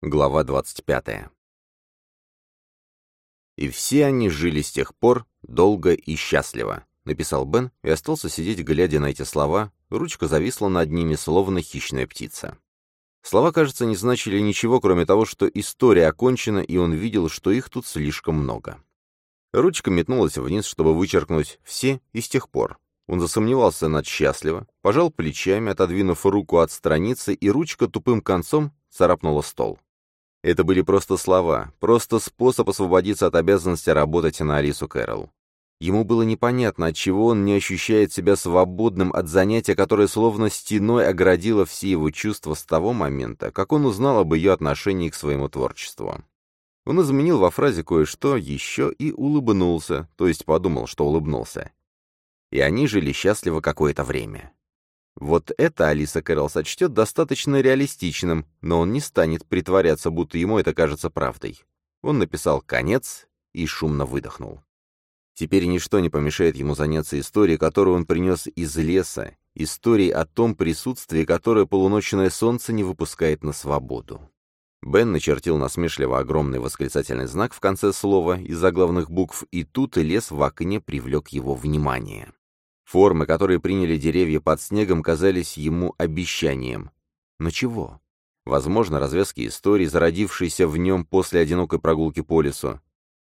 Глава 25. «И все они жили с тех пор долго и счастливо», — написал Бен и остался сидеть, глядя на эти слова, ручка зависла над ними, словно хищная птица. Слова, кажется, не значили ничего, кроме того, что история окончена, и он видел, что их тут слишком много. Ручка метнулась вниз, чтобы вычеркнуть «все» и с тех пор. Он засомневался над счастливо, пожал плечами, отодвинув руку от страницы, и ручка тупым концом царапнула стол. Это были просто слова, просто способ освободиться от обязанности работать на Алису Кэрролл. Ему было непонятно, отчего он не ощущает себя свободным от занятия, которое словно стеной оградило все его чувства с того момента, как он узнал об ее отношении к своему творчеству. Он изменил во фразе кое-что еще и улыбнулся, то есть подумал, что улыбнулся. И они жили счастливо какое-то время. Вот это Алиса Кэрролл сочтет достаточно реалистичным, но он не станет притворяться, будто ему это кажется правдой. Он написал «конец» и шумно выдохнул. Теперь ничто не помешает ему заняться историей, которую он принес из леса, историей о том присутствии, которое полуночное солнце не выпускает на свободу. Бен начертил насмешливо огромный восклицательный знак в конце слова из заглавных букв, и тут лес в окне привлек его внимание. Формы, которые приняли деревья под снегом, казались ему обещанием. Но чего? Возможно, развязки истории, зародившейся в нем после одинокой прогулки по лесу.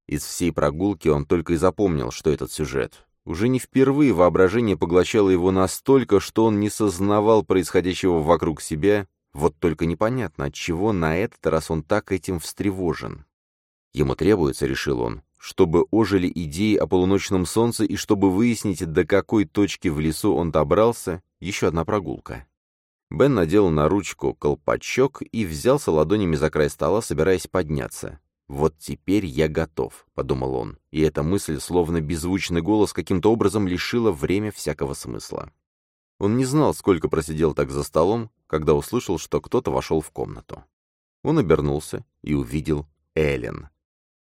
Из всей прогулки он только и запомнил, что этот сюжет. Уже не впервые воображение поглощало его настолько, что он не сознавал происходящего вокруг себя, вот только непонятно, отчего на этот раз он так этим встревожен. Ему требуется, решил он, чтобы ожили идеи о полуночном солнце и чтобы выяснить, до какой точки в лесу он добрался, еще одна прогулка. Бен надел на ручку колпачок и взялся ладонями за край стола, собираясь подняться. «Вот теперь я готов», — подумал он, и эта мысль, словно беззвучный голос, каким-то образом лишила время всякого смысла. Он не знал, сколько просидел так за столом, когда услышал, что кто-то вошел в комнату. Он обернулся и увидел Эллен.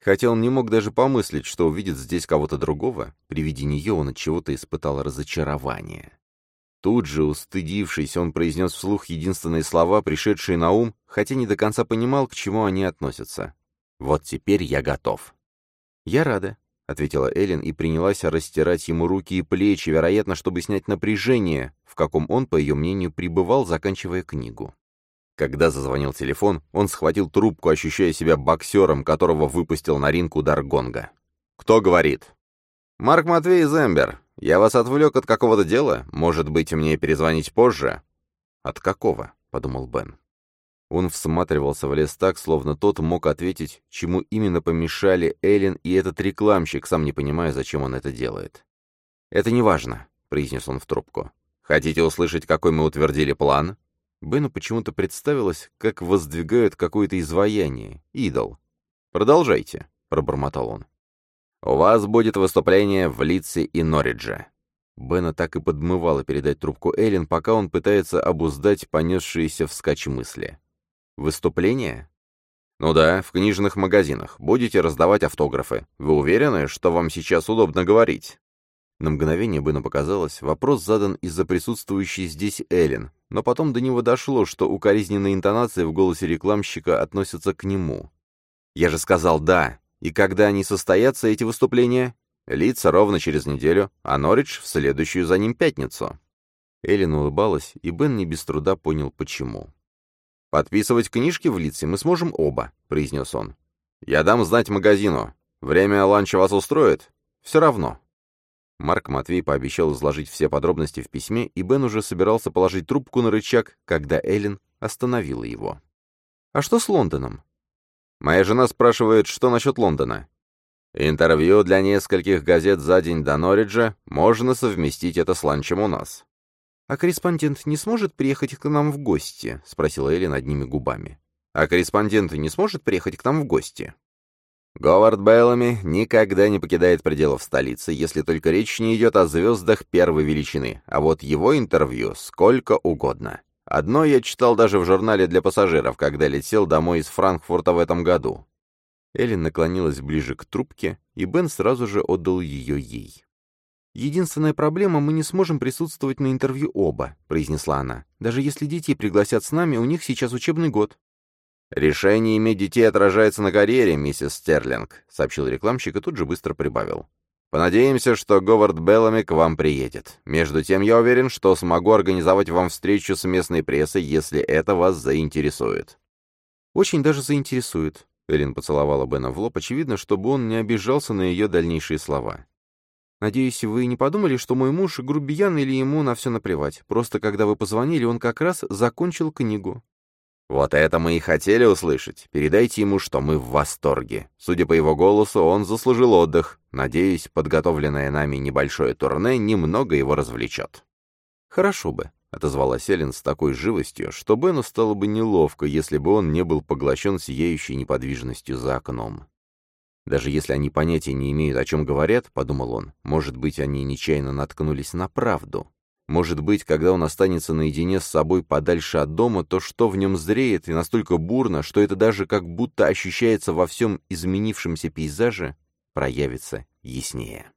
Хотя он не мог даже помыслить, что увидит здесь кого-то другого, при виде нее он от чего-то испытал разочарование. Тут же, устыдившись, он произнес вслух единственные слова, пришедшие на ум, хотя не до конца понимал, к чему они относятся. «Вот теперь я готов». «Я рада», — ответила Эллен и принялась растирать ему руки и плечи, вероятно, чтобы снять напряжение, в каком он, по ее мнению, пребывал, заканчивая книгу. Когда зазвонил телефон, он схватил трубку, ощущая себя боксером, которого выпустил на ринг удар гонга. «Кто говорит?» «Марк Матвей из Эмбер. Я вас отвлек от какого-то дела? Может быть, мне перезвонить позже?» «От какого?» — подумал Бен. Он всматривался в лес так, словно тот мог ответить, чему именно помешали Эллен и этот рекламщик, сам не понимая, зачем он это делает. «Это не важно», — произнес он в трубку. «Хотите услышать, какой мы утвердили план?» Бену почему-то представилось, как воздвигают какое-то изваяние, идол. «Продолжайте», — пробормотал он. «У вас будет выступление в Литсе и Норридже». Бена так и подмывало передать трубку Эллен, пока он пытается обуздать понесшиеся вскачь мысли. «Выступление?» «Ну да, в книжных магазинах. Будете раздавать автографы. Вы уверены, что вам сейчас удобно говорить?» На мгновение Бену показалось, вопрос задан из-за присутствующей здесь Эллен, но потом до него дошло, что укоризненные интонации в голосе рекламщика относятся к нему. «Я же сказал «да». И когда они состоятся, эти выступления?» Лица ровно через неделю, а Норридж в следующую за ним пятницу. Эллен улыбалась, и Бен не без труда понял, почему. «Подписывать книжки в лице мы сможем оба», — произнес он. «Я дам знать магазину. Время ланча вас устроит? Все равно». Марк Матвей пообещал изложить все подробности в письме, и Бен уже собирался положить трубку на рычаг, когда Эллен остановила его. «А что с Лондоном?» «Моя жена спрашивает, что насчет Лондона?» «Интервью для нескольких газет за день до Норриджа. Можно совместить это с ланчем у нас». «А корреспондент не сможет приехать к нам в гости?» — спросила Эллен одними губами. «А корреспондент не сможет приехать к нам в гости?» Говард Беллами никогда не покидает пределов столицы, если только речь не идет о звездах первой величины, а вот его интервью сколько угодно. Одно я читал даже в журнале для пассажиров, когда летел домой из Франкфурта в этом году. Эллен наклонилась ближе к трубке, и Бен сразу же отдал ее ей. «Единственная проблема, мы не сможем присутствовать на интервью оба», — произнесла она. «Даже если детей пригласят с нами, у них сейчас учебный год». «Решение иметь детей отражается на карьере, миссис Стерлинг», — сообщил рекламщик и тут же быстро прибавил. «Понадеемся, что Говард Беллами к вам приедет. Между тем, я уверен, что смогу организовать вам встречу с местной прессой, если это вас заинтересует». «Очень даже заинтересует», — Эллен поцеловала Бена в лоб, очевидно, чтобы он не обижался на ее дальнейшие слова. «Надеюсь, вы не подумали, что мой муж грубиян или ему на все наплевать. Просто когда вы позвонили, он как раз закончил книгу. «Вот это мы и хотели услышать. Передайте ему, что мы в восторге. Судя по его голосу, он заслужил отдых. Надеюсь, подготовленное нами небольшое турне немного его развлечет». «Хорошо бы», — отозвалась Эллен с такой живостью, что Бену стало бы неловко, если бы он не был поглощен сияющей неподвижностью за окном. Даже если они понятия не имеют, о чем говорят, — подумал он, — может быть, они нечаянно наткнулись на правду. Может быть, когда он останется наедине с собой подальше от дома, то что в нем зреет и настолько бурно, что это даже как будто ощущается во всем изменившемся пейзаже, проявится яснее.